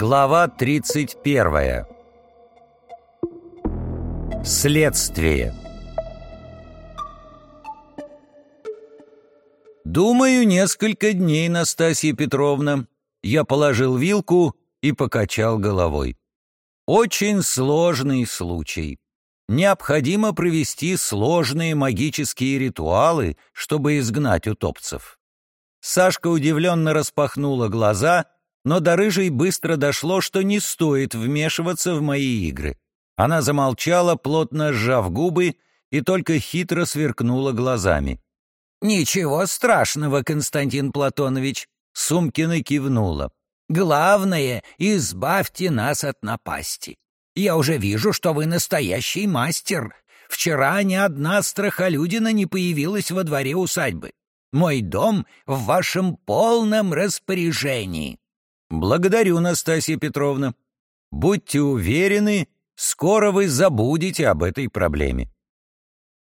Глава 31. Следствие. «Думаю, несколько дней, Настасья Петровна». Я положил вилку и покачал головой. «Очень сложный случай. Необходимо провести сложные магические ритуалы, чтобы изгнать утопцев». Сашка удивленно распахнула глаза — но до рыжей быстро дошло, что не стоит вмешиваться в мои игры. Она замолчала, плотно сжав губы, и только хитро сверкнула глазами. «Ничего страшного, Константин Платонович», — Сумкина кивнула. «Главное, избавьте нас от напасти. Я уже вижу, что вы настоящий мастер. Вчера ни одна страхолюдина не появилась во дворе усадьбы. Мой дом в вашем полном распоряжении». «Благодарю, Настасья Петровна. Будьте уверены, скоро вы забудете об этой проблеме».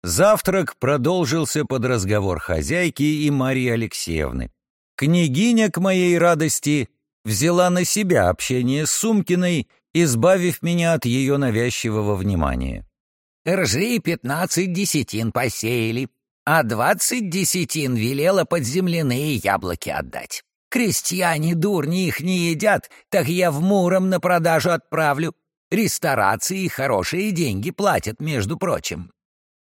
Завтрак продолжился под разговор хозяйки и Марии Алексеевны. Княгиня, к моей радости, взяла на себя общение с Сумкиной, избавив меня от ее навязчивого внимания. «Ржи пятнадцать десятин посеяли, а двадцать десятин велела под земляные яблоки отдать. Крестьяне дурни их не едят, так я в Муром на продажу отправлю. Ресторации хорошие деньги платят, между прочим».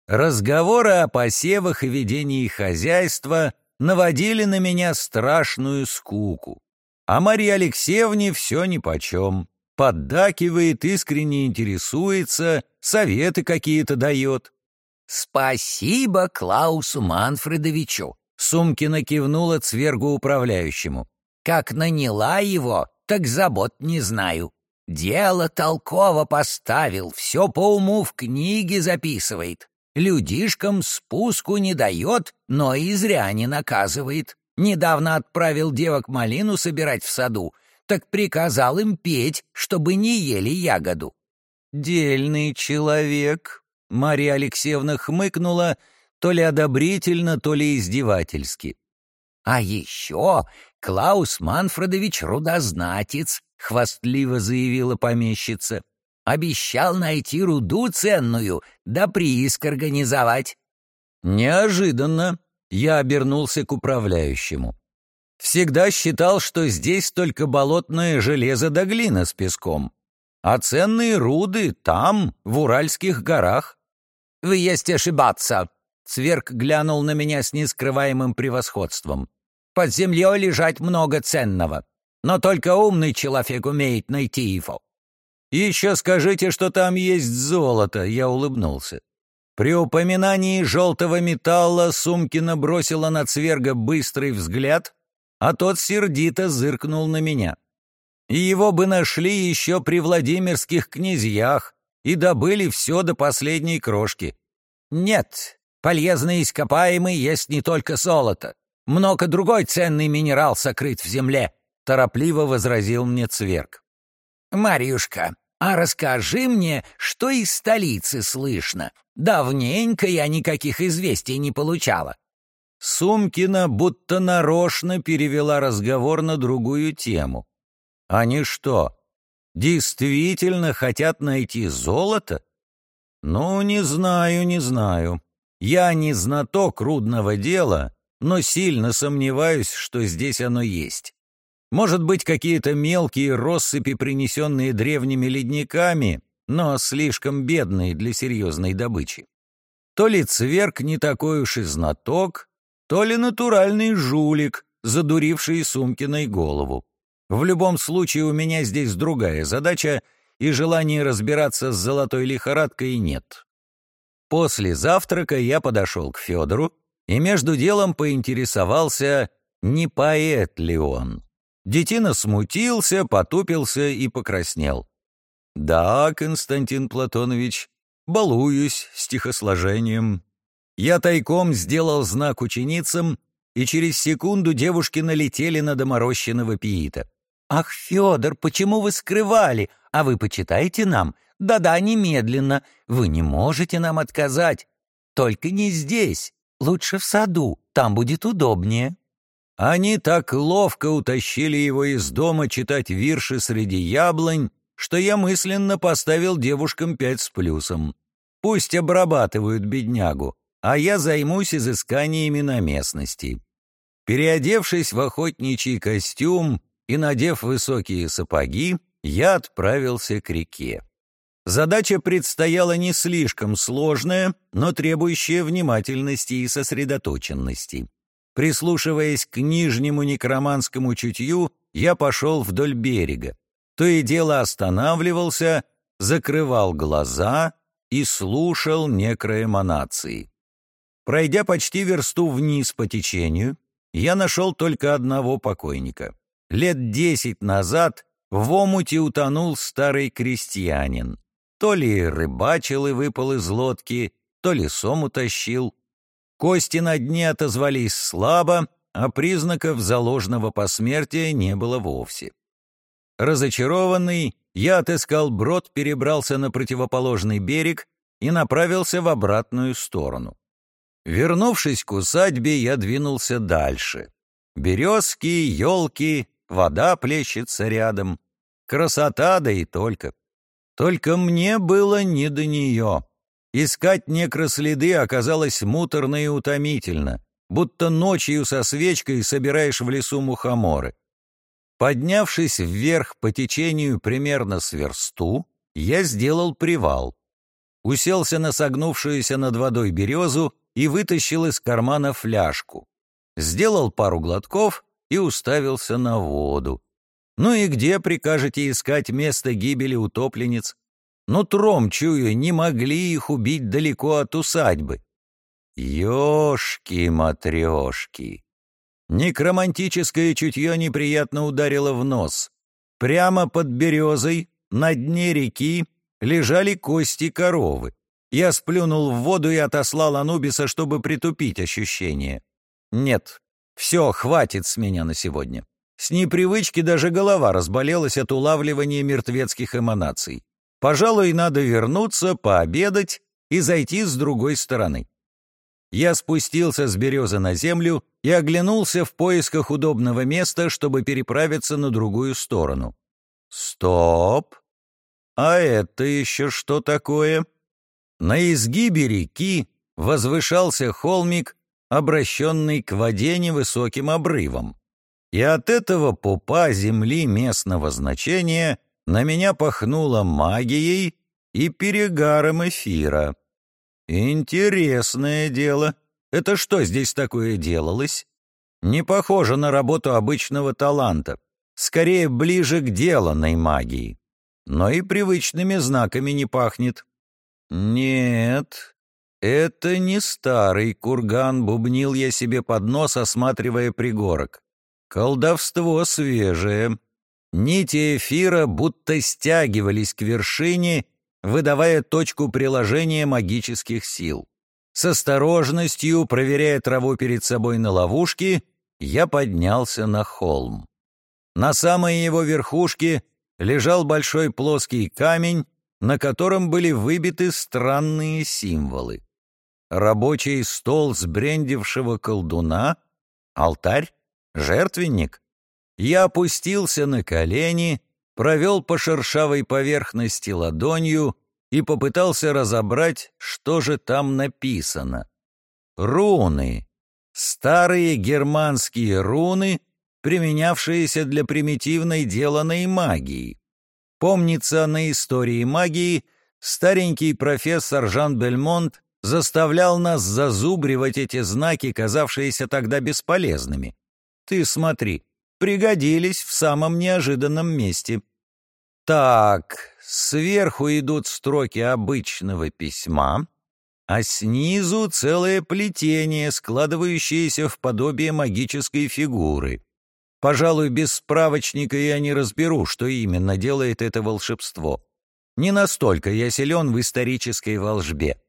Разговоры о посевах и ведении хозяйства наводили на меня страшную скуку. А Марье Алексеевне все нипочем. Поддакивает, искренне интересуется, советы какие-то дает. «Спасибо Клаусу Манфредовичу. Сумкина кивнула цвергу управляющему. «Как наняла его, так забот не знаю. Дело толково поставил, все по уму в книге записывает. Людишкам спуску не дает, но и зря не наказывает. Недавно отправил девок малину собирать в саду, так приказал им петь, чтобы не ели ягоду». «Дельный человек», — Марья Алексеевна хмыкнула — то ли одобрительно, то ли издевательски. «А еще Клаус Манфредович рудознатец», — хвастливо заявила помещица. «Обещал найти руду ценную, да прииск организовать». «Неожиданно», — я обернулся к управляющему. «Всегда считал, что здесь только болотное железо да глина с песком, а ценные руды там, в Уральских горах». «Вы есть ошибаться», Цверк глянул на меня с нескрываемым превосходством. «Под землей лежать много ценного, но только умный человек умеет найти его». «Еще скажите, что там есть золото», — я улыбнулся. При упоминании желтого металла Сумкина бросила на Цверга быстрый взгляд, а тот сердито зыркнул на меня. И его бы нашли еще при Владимирских князьях и добыли все до последней крошки. «Нет, Полезные ископаемые есть не только золото. Много другой ценный минерал сокрыт в земле», — торопливо возразил мне Цверк. «Марьюшка, а расскажи мне, что из столицы слышно. Давненько я никаких известий не получала». Сумкина будто нарочно перевела разговор на другую тему. «Они что, действительно хотят найти золото?» «Ну, не знаю, не знаю. Я не знаток рудного дела, но сильно сомневаюсь, что здесь оно есть. Может быть, какие-то мелкие россыпи, принесенные древними ледниками, но слишком бедные для серьезной добычи. То ли цверк не такой уж и знаток, то ли натуральный жулик, задуривший Сумкиной голову. В любом случае у меня здесь другая задача, и желания разбираться с золотой лихорадкой нет. После завтрака я подошел к Федору и между делом поинтересовался, не поэт ли он. Детина смутился, потупился и покраснел. «Да, Константин Платонович, балуюсь стихосложением». Я тайком сделал знак ученицам, и через секунду девушки налетели на доморощенного пиита. «Ах, Федор, почему вы скрывали? А вы почитайте нам. Да-да, немедленно. Вы не можете нам отказать. Только не здесь. Лучше в саду. Там будет удобнее». Они так ловко утащили его из дома читать вирши среди яблонь, что я мысленно поставил девушкам пять с плюсом. Пусть обрабатывают беднягу, а я займусь изысканиями на местности. Переодевшись в охотничий костюм и надев высокие сапоги, я отправился к реке. Задача предстояла не слишком сложная, но требующая внимательности и сосредоточенности. Прислушиваясь к нижнему некроманскому чутью, я пошел вдоль берега. То и дело останавливался, закрывал глаза и слушал некроэманации. Пройдя почти версту вниз по течению, я нашел только одного покойника. Лет десять назад в омуте утонул старый крестьянин. То ли рыбачил и выпал из лодки, то ли сом утащил. Кости на дне отозвались слабо, а признаков заложного посмертия не было вовсе. Разочарованный, я отыскал брод, перебрался на противоположный берег и направился в обратную сторону. Вернувшись к усадьбе, я двинулся дальше. Березки, елки, вода плещется рядом. Красота, да и только. Только мне было не до нее. Искать некроследы оказалось муторно и утомительно, будто ночью со свечкой собираешь в лесу мухоморы. Поднявшись вверх по течению примерно с версту, я сделал привал. Уселся на согнувшуюся над водой березу и вытащил из кармана фляжку. Сделал пару глотков и уставился на воду. Ну и где прикажете искать место гибели утопленниц? Ну, тром, чую, не могли их убить далеко от усадьбы. Ёшки-матрёшки! Некромантическое чутье неприятно ударило в нос. Прямо под березой, на дне реки, лежали кости коровы. Я сплюнул в воду и отослал Анубиса, чтобы притупить ощущение. Нет, все, хватит с меня на сегодня. С непривычки даже голова разболелась от улавливания мертвецких эманаций. Пожалуй, надо вернуться, пообедать и зайти с другой стороны. Я спустился с березы на землю и оглянулся в поисках удобного места, чтобы переправиться на другую сторону. Стоп! А это еще что такое? На изгибе реки возвышался холмик, обращенный к воде невысоким обрывом. И от этого пупа земли местного значения на меня пахнуло магией и перегаром эфира. Интересное дело. Это что здесь такое делалось? Не похоже на работу обычного таланта. Скорее, ближе к деланной магии. Но и привычными знаками не пахнет. Нет, это не старый курган, бубнил я себе под нос, осматривая пригорок. Колдовство свежее. Нити эфира будто стягивались к вершине выдавая точку приложения магических сил. С осторожностью, проверяя траву перед собой на ловушке, я поднялся на холм. На самой его верхушке лежал большой плоский камень, на котором были выбиты странные символы. Рабочий стол сбрендившего колдуна, алтарь, жертвенник. Я опустился на колени провел по шершавой поверхности ладонью и попытался разобрать, что же там написано. Руны. Старые германские руны, применявшиеся для примитивной деланной магии. Помнится, на истории магии старенький профессор Жан Бельмонт заставлял нас зазубривать эти знаки, казавшиеся тогда бесполезными. Ты смотри, пригодились в самом неожиданном месте. Так, сверху идут строки обычного письма, а снизу целое плетение, складывающееся в подобие магической фигуры. Пожалуй, без справочника я не разберу, что именно делает это волшебство. Не настолько я силен в исторической волжбе.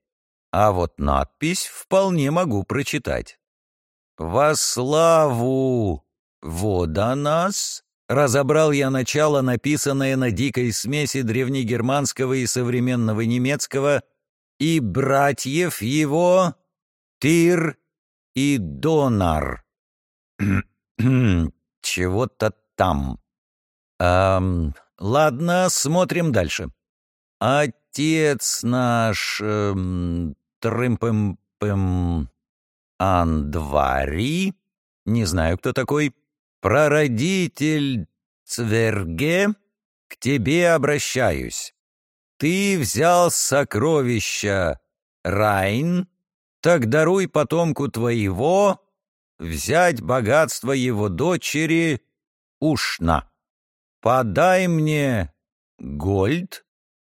А вот надпись вполне могу прочитать. «Во славу «Водонас?» Разобрал я начало, написанное на дикой смеси древнегерманского и современного немецкого, и братьев его Тир и Донар. чего-то там. Эм, ладно, смотрим дальше. Отец наш... Эм, Трымпым-пым... Андвари... Не знаю, кто такой. Прародитель Цверге, к тебе обращаюсь. Ты взял сокровища Райн, так даруй потомку твоего взять богатство его дочери Ушна. Подай мне гольд,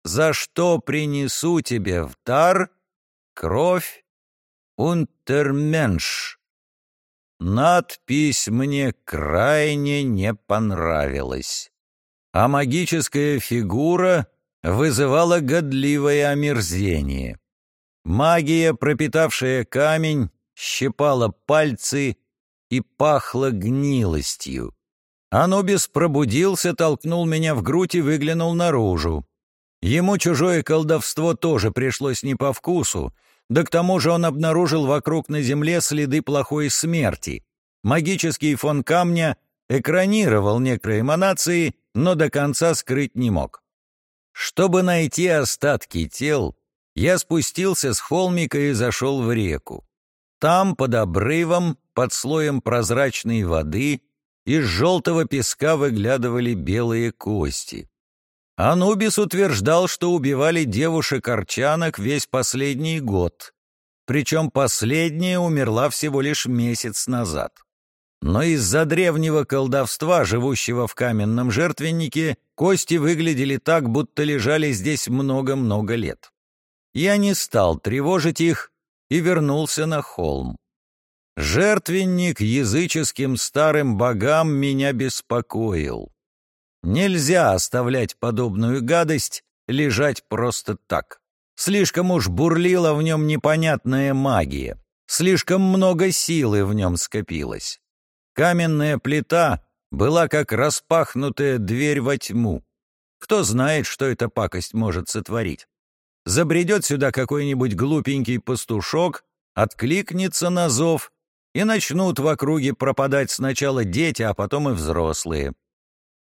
за что принесу тебе в дар кровь унтерменш. Надпись мне крайне не понравилась, а магическая фигура вызывала годливое омерзение. Магия, пропитавшая камень, щипала пальцы и пахла гнилостью. Анубис пробудился, толкнул меня в грудь и выглянул наружу. Ему чужое колдовство тоже пришлось не по вкусу, да к тому же он обнаружил вокруг на земле следы плохой смерти. Магический фон камня экранировал некоторые эманации, но до конца скрыть не мог. Чтобы найти остатки тел, я спустился с холмика и зашел в реку. Там, под обрывом, под слоем прозрачной воды, из желтого песка выглядывали белые кости. Анубис утверждал, что убивали девушек-арчанок весь последний год, причем последняя умерла всего лишь месяц назад. Но из-за древнего колдовства, живущего в каменном жертвеннике, кости выглядели так, будто лежали здесь много-много лет. Я не стал тревожить их и вернулся на холм. Жертвенник языческим старым богам меня беспокоил. Нельзя оставлять подобную гадость лежать просто так. Слишком уж бурлила в нем непонятная магия, слишком много силы в нем скопилось. Каменная плита была как распахнутая дверь во тьму. Кто знает, что эта пакость может сотворить. Забредет сюда какой-нибудь глупенький пастушок, откликнется на зов, и начнут в округе пропадать сначала дети, а потом и взрослые.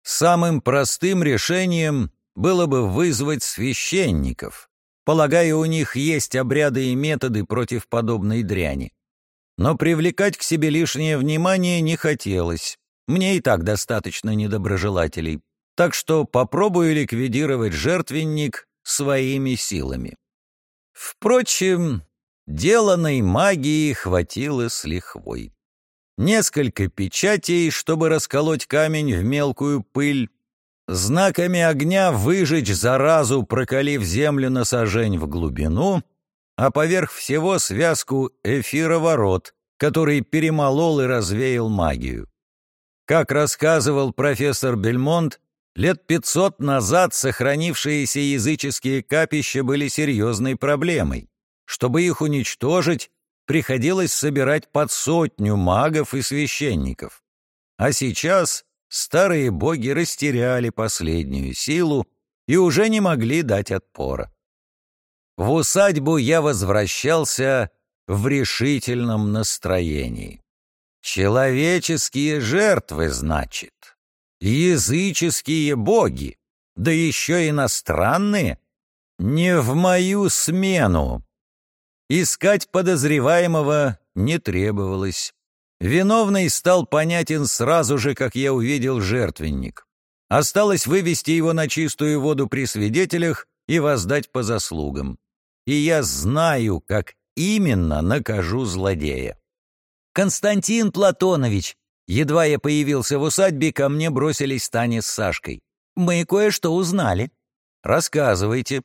Самым простым решением было бы вызвать священников. Полагаю, у них есть обряды и методы против подобной дряни. Но привлекать к себе лишнее внимание не хотелось. Мне и так достаточно недоброжелателей. Так что попробую ликвидировать жертвенник своими силами. Впрочем, деланной магии хватило с лихвой. Несколько печатей, чтобы расколоть камень в мелкую пыль, знаками огня выжечь заразу, прокалив землю на сажень в глубину, а поверх всего связку эфироворот, который перемолол и развеял магию. Как рассказывал профессор Бельмонт, лет пятьсот назад сохранившиеся языческие капища были серьезной проблемой. Чтобы их уничтожить, приходилось собирать под сотню магов и священников. А сейчас старые боги растеряли последнюю силу и уже не могли дать отпора. В усадьбу я возвращался в решительном настроении. Человеческие жертвы, значит, языческие боги, да еще иностранные, не в мою смену. Искать подозреваемого не требовалось. Виновный стал понятен сразу же, как я увидел жертвенник. Осталось вывести его на чистую воду при свидетелях и воздать по заслугам. И я знаю, как именно накажу злодея. «Константин Платонович!» Едва я появился в усадьбе, ко мне бросились Таня с Сашкой. «Мы кое-что узнали». «Рассказывайте».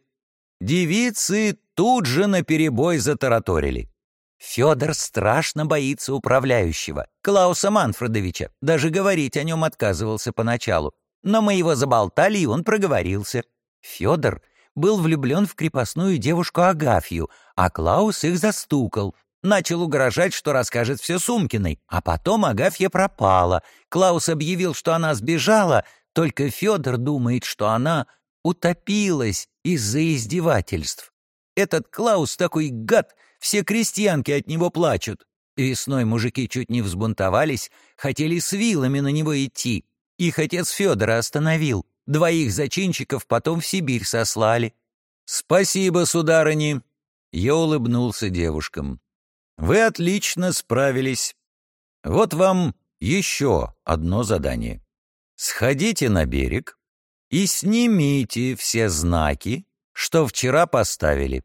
Девицы тут же наперебой затараторили. Федор страшно боится управляющего, Клауса Манфредовича. Даже говорить о нем отказывался поначалу. Но мы его заболтали, и он проговорился. Федор был влюблен в крепостную девушку Агафью, а Клаус их застукал. Начал угрожать, что расскажет все Сумкиной, а потом Агафья пропала. Клаус объявил, что она сбежала, только Федор думает, что она утопилась из-за издевательств. Этот Клаус такой гад, все крестьянки от него плачут. Весной мужики чуть не взбунтовались, хотели с вилами на него идти. Их отец Федора остановил. Двоих зачинщиков потом в Сибирь сослали. «Спасибо, сударыни!» Я улыбнулся девушкам. «Вы отлично справились. Вот вам еще одно задание. Сходите на берег и снимите все знаки, что вчера поставили».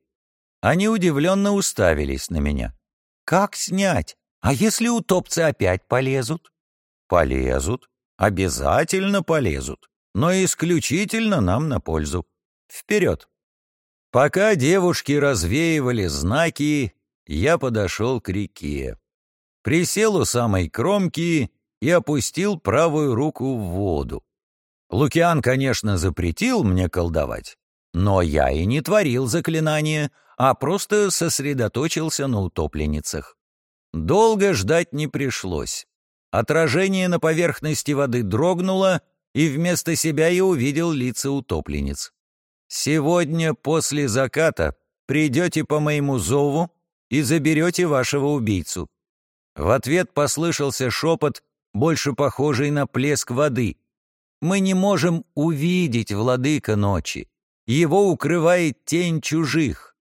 Они удивленно уставились на меня. «Как снять? А если утопцы опять полезут?» «Полезут. Обязательно полезут. Но исключительно нам на пользу. Вперед!» Пока девушки развеивали знаки, я подошел к реке. Присел у самой кромки и опустил правую руку в воду. Лукиан, конечно, запретил мне колдовать, но я и не творил заклинания, а просто сосредоточился на утопленницах. Долго ждать не пришлось. Отражение на поверхности воды дрогнуло, и вместо себя я увидел лица утопленниц. Сегодня после заката придете по моему зову и заберете вашего убийцу». В ответ послышался шепот, больше похожий на плеск воды. «Мы не можем увидеть владыка ночи. Его укрывает тень чужих».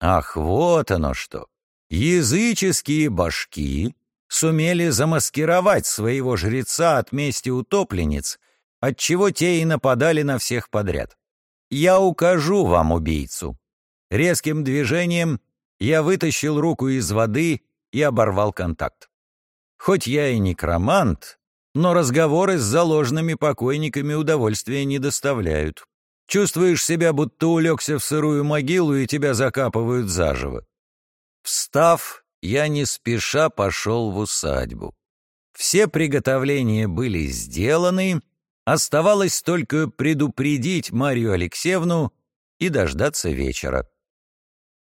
Ах, вот оно что! Языческие башки сумели замаскировать своего жреца от мести утопленниц, отчего те и нападали на всех подряд. «Я укажу вам убийцу». Резким движением я вытащил руку из воды и оборвал контакт. Хоть я и некромант, но разговоры с заложенными покойниками удовольствия не доставляют. Чувствуешь себя, будто улегся в сырую могилу и тебя закапывают заживо. Встав, я не спеша пошел в усадьбу. Все приготовления были сделаны, Оставалось только предупредить Марию Алексеевну и дождаться вечера.